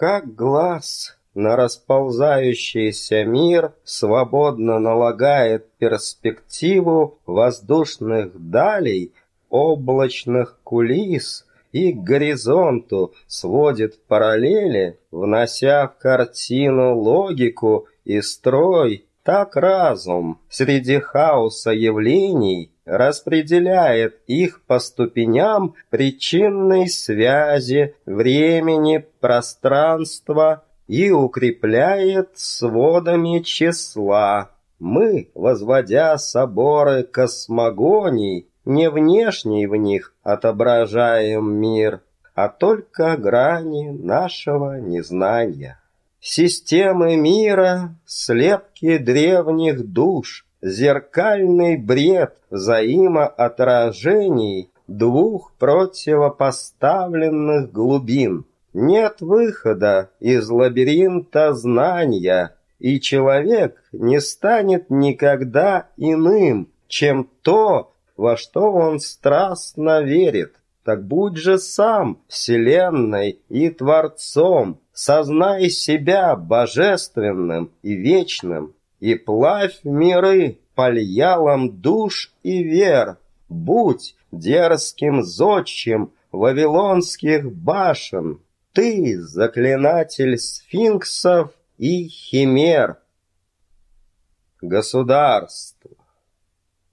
Как глаз на расползающийся мир свободно налагает перспективу воздушных далей, облачных кулис и к горизонту сводит параллели, внося в картину логику и строй, так разум среди хаоса явлений распределяет их по ступеням причинной связи, времени, пространства и укрепляет сводами числа. Мы, возводя соборы космогоний, не внешний в них отображаем мир, а только грани нашего незнания. Системы мира — слепки древних душ, зеркальный бред взаимоотражений двух противопоставленных глубин. Нет выхода из лабиринта знания, и человек не станет никогда иным, чем то, во что он страстно верит. Так будь же сам Вселенной и Творцом, сознай себя божественным и вечным, и плавь миры пальялом душ и вер. Будь дерзким зодчим вавилонских башен, ты заклинатель сфинксов и химер. Государство.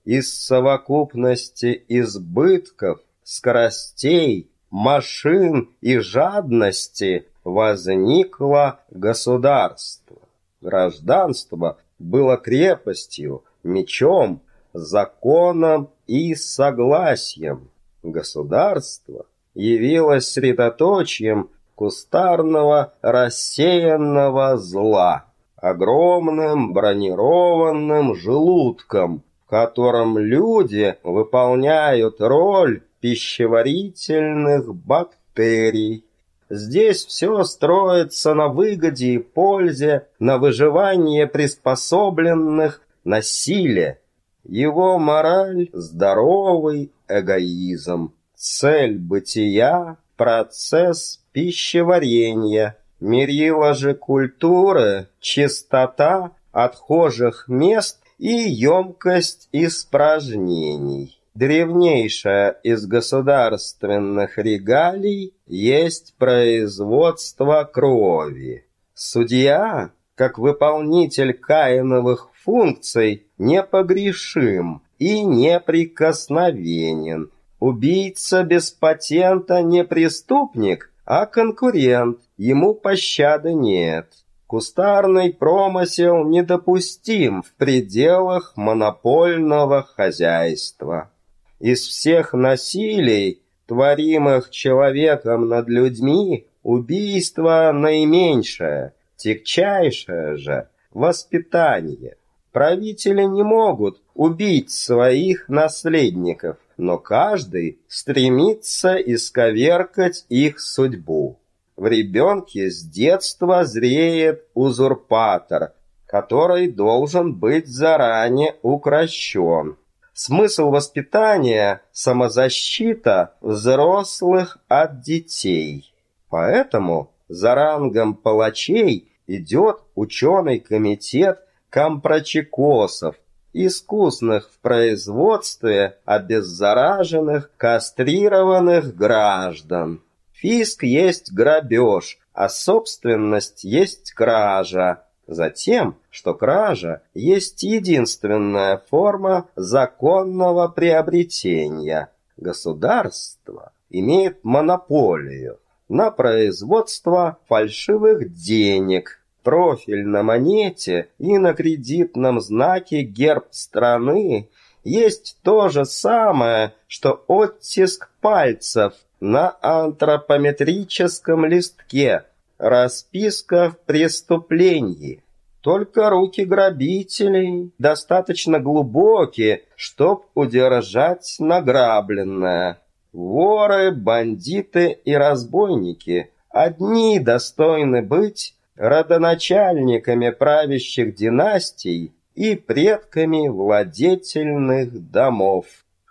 Из совокупности избытков, скоростей, машин и жадности возникло государство. Гражданство было крепостью, мечом, законом и согласием. Государство явилось средоточием кустарного рассеянного зла, огромным бронированным желудком, в котором люди выполняют роль пищеварительных бактерий. Здесь все строится на выгоде и пользе, на выживании приспособленных, на силе. Его мораль – здоровый эгоизм. Цель бытия – процесс пищеварения. Мерила же культуры – чистота отхожих мест и емкость испражнений. Древнейшая из государственных регалий есть производство крови. Судья, как выполнитель каиновых функций, непогрешим и неприкосновенен. Убийца без патента не преступник, а конкурент, ему пощады нет. Кустарный промысел недопустим в пределах монопольного хозяйства. Из всех насилий, творимых человеком над людьми, убийство наименьшее, тягчайшее же воспитание. Правители не могут убить своих наследников, но каждый стремится исковеркать их судьбу. В ребенке с детства зреет узурпатор, который должен быть заранее укращен. Смысл воспитания – самозащита взрослых от детей. Поэтому за рангом палачей идет ученый комитет компрочекосов, искусных в производстве обеззараженных, кастрированных граждан. Фиск есть грабеж, а собственность есть кража. Затем, что кража есть единственная форма законного приобретения. Государство имеет монополию на производство фальшивых денег. Профиль на монете и на кредитном знаке герб страны есть то же самое, что оттиск пальцев на антропометрическом листке, расписка в преступлении. Только руки грабителей достаточно глубокие, чтоб удержать награбленное. Воры, бандиты и разбойники одни достойны быть родоначальниками правящих династий и предками владетельных домов.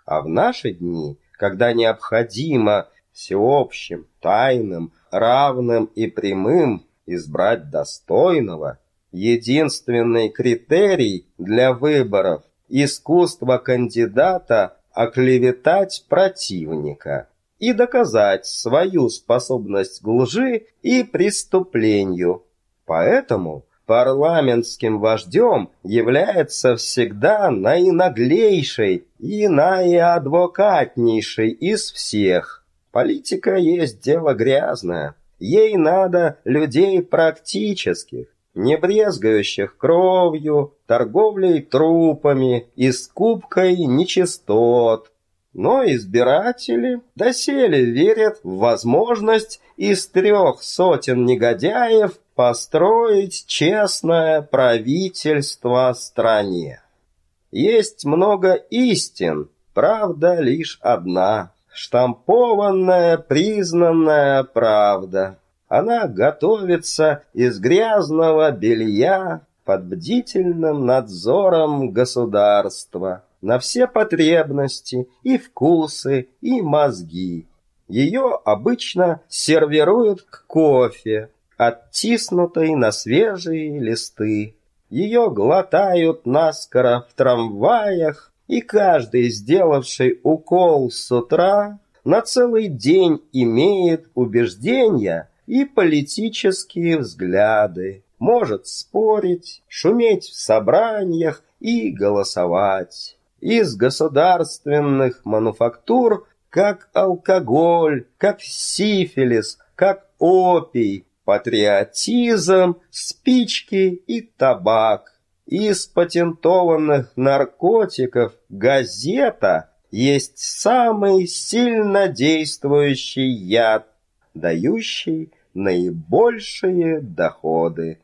А в наши дни, когда необходимо всеобщим, тайным, равным и прямым избрать достойного. Единственный критерий для выборов – искусство кандидата оклеветать противника и доказать свою способность к лжи и преступлению. Поэтому парламентским вождем является всегда наинаглейший и наиадвокатнейший из всех. Политика есть дело грязное. Ей надо людей практических, не брезгающих кровью, торговлей трупами и скупкой нечистот. Но избиратели доселе верят в возможность из трех сотен негодяев построить честное правительство стране. Есть много истин, правда лишь одна, штампованная, признанная правда. Она готовится из грязного белья под бдительным надзором государства на все потребности и вкусы и мозги. Ее обычно сервируют к кофе, оттиснутой на свежие листы. Ее глотают наскоро в трамваях, и каждый, сделавший укол с утра, на целый день имеет убеждения и политические взгляды, может спорить, шуметь в собраниях и голосовать. Из государственных мануфактур, как алкоголь, как сифилис, как опий, патриотизм, спички и табак. Из патентованных наркотиков газета есть самый сильно действующий яд, дающий наибольшие доходы.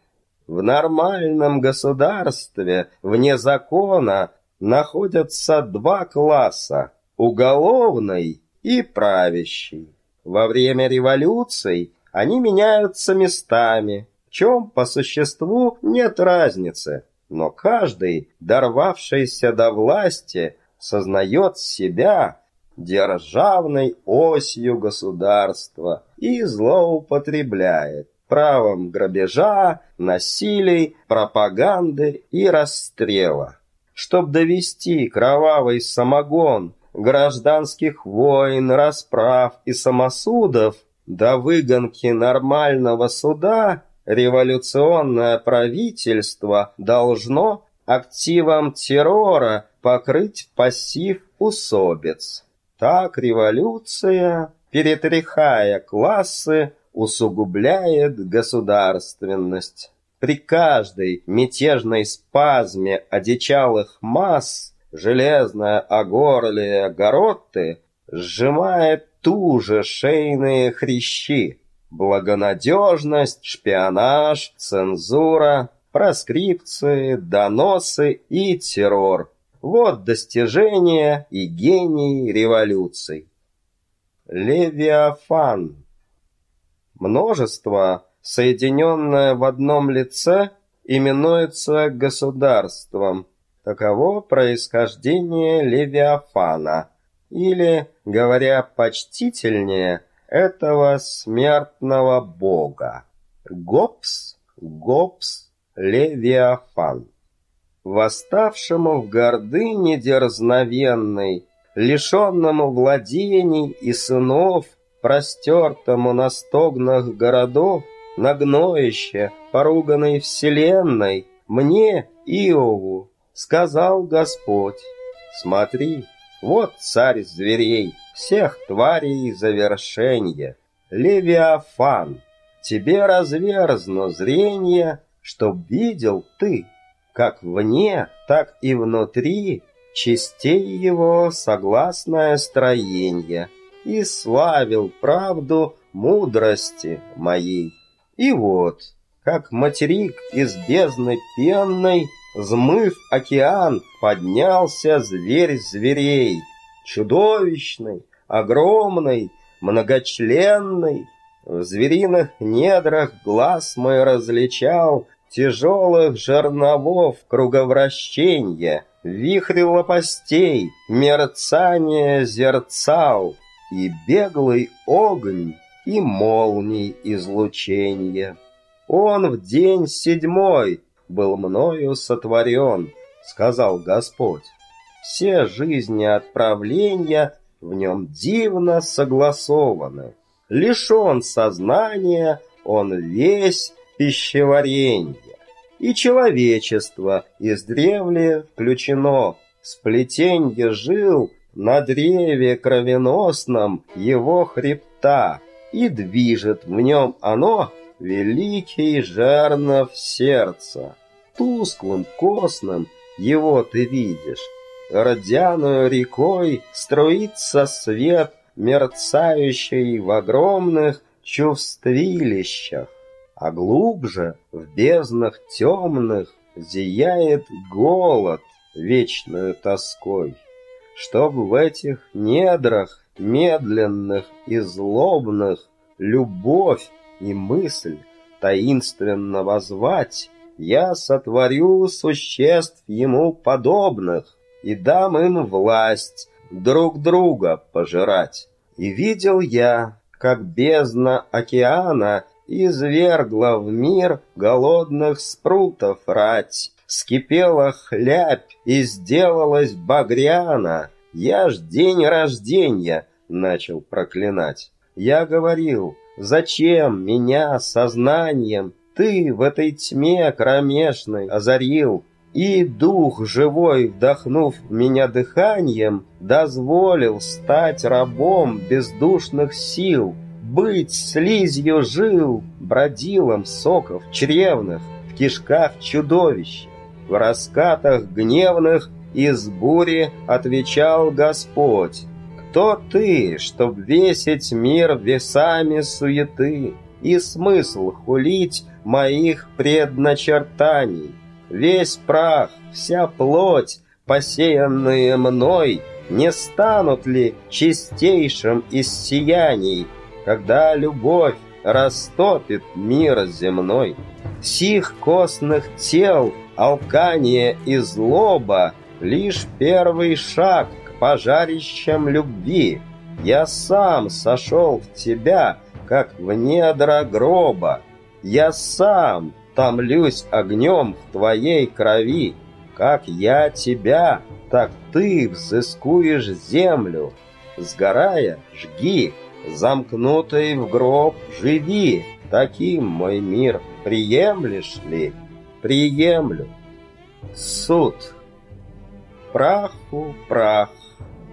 В нормальном государстве вне закона находятся два класса – уголовный и правящий. Во время революций они меняются местами, в чем по существу нет разницы, но каждый, дорвавшийся до власти, сознает себя державной осью государства и злоупотребляет правом грабежа, насилий, пропаганды и расстрела. Чтоб довести кровавый самогон гражданских войн, расправ и самосудов до выгонки нормального суда, революционное правительство должно активом террора покрыть пассив усобиц. Так революция, перетряхая классы, усугубляет государственность. При каждой мятежной спазме одичалых масс железная огорлие Горотты сжимает туже шейные хрящи. Благонадежность, шпионаж, цензура, проскрипции, доносы и террор. Вот достижения и гений революций. Левиафан. Множество, соединенное в одном лице, именуется государством. Таково происхождение Левиафана. Или, говоря почтительнее, этого смертного бога. Гопс, Гопс, Левиафан восставшему в гордыне дерзновенной, лишенному владений и сынов, простертому на стогнах городов, на гноище, поруганной вселенной, мне, Иову, сказал Господь, смотри, вот царь зверей, всех тварей завершенье, Левиафан, тебе разверзну зрение, чтоб видел ты как вне, так и внутри частей его согласное строение, и славил правду мудрости моей. И вот, как материк из бездны пенной, Змыв океан, поднялся зверь зверей, Чудовищный, огромный, многочленный. В звериных недрах глаз мой различал тяжелых жерновов круговращения, вихрь лопастей, мерцание зерцал и беглый огонь и молний излучения. Он в день седьмой был мною сотворен, сказал Господь. Все жизни отправления в нем дивно согласованы. Лишен сознания, он весь пищеваренье. И человечество издревле включено, сплетенье жил на древе кровеносном его хребта, и движет в нем оно великий жернов сердца. Тусклым, костным его ты видишь. Родяную рекой струится свет, мерцающий в огромных чувствилищах, а глубже, в безднах темных, зияет голод вечную тоской. Чтоб в этих недрах медленных и злобных любовь и мысль таинственно возвать, я сотворю существ ему подобных и дам им власть друг друга пожирать. И видел я, как бездна океана извергла в мир голодных спрутов рать. Скипела хлябь и сделалась багряна. Я ж день рождения начал проклинать. Я говорил, зачем меня сознанием ты в этой тьме кромешной озарил? И дух живой, вдохнув меня дыханием, дозволил стать рабом бездушных сил, быть слизью жил, бродилом соков чревных, в кишках чудовища, в раскатах гневных из бури отвечал Господь. Кто ты, чтоб весить мир весами суеты и смысл хулить моих предначертаний? Весь прах, вся плоть, посеянные мной, не станут ли чистейшим из сияний, когда любовь растопит мир земной? Сих костных тел, алкание и злоба — лишь первый шаг — пожарищем любви. Я сам сошел в тебя, как в недра гроба. Я сам томлюсь огнем в твоей крови. Как я тебя, так ты взыскуешь землю. Сгорая, жги, замкнутый в гроб живи. Таким мой мир приемлешь ли? Приемлю. Суд. Праху прах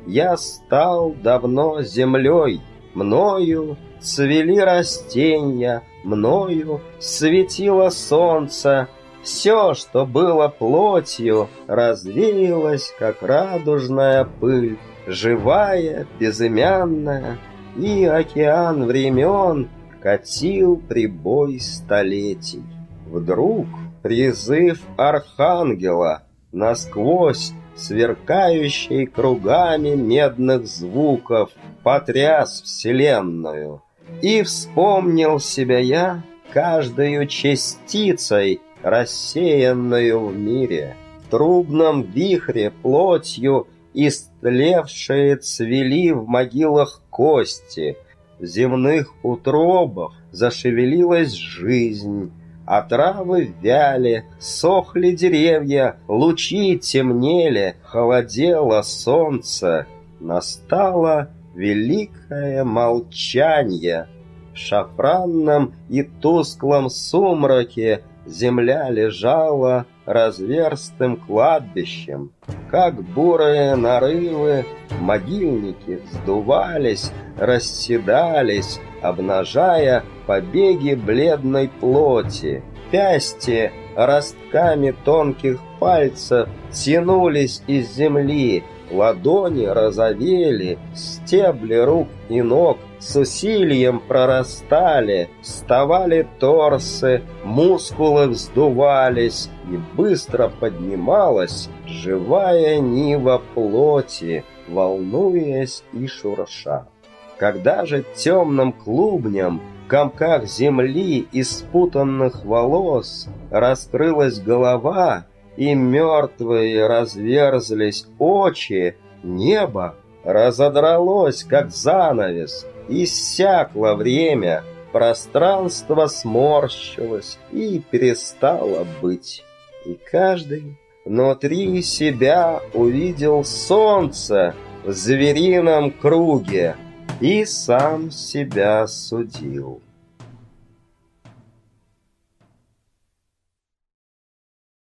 я стал давно землей, мною цвели растения, мною светило солнце, все, что было плотью, развеялось, как радужная пыль, живая, безымянная, и океан времен катил прибой столетий. Вдруг призыв архангела насквозь сверкающий кругами медных звуков, потряс вселенную. И вспомнил себя я каждою частицей, рассеянную в мире. В трубном вихре плотью истлевшие цвели в могилах кости, в земных утробах зашевелилась жизнь, а травы вяли, сохли деревья, лучи темнели, холодело солнце. Настало великое молчание. В шафранном и тусклом сумраке земля лежала разверстым кладбищем. Как бурые нарывы, могильники сдувались, расседались, обнажая побеги бледной плоти. Пясти ростками тонких пальцев тянулись из земли, ладони разовели, стебли рук и ног с усилием прорастали, вставали торсы, мускулы вздувались, и быстро поднималась живая нива плоти, волнуясь и шурша. Когда же темным клубням, комках земли и спутанных волос раскрылась голова, и мертвые разверзлись очи, небо разодралось, как занавес, иссякло время, пространство сморщилось и перестало быть. И каждый внутри себя увидел солнце в зверином круге и сам себя судил.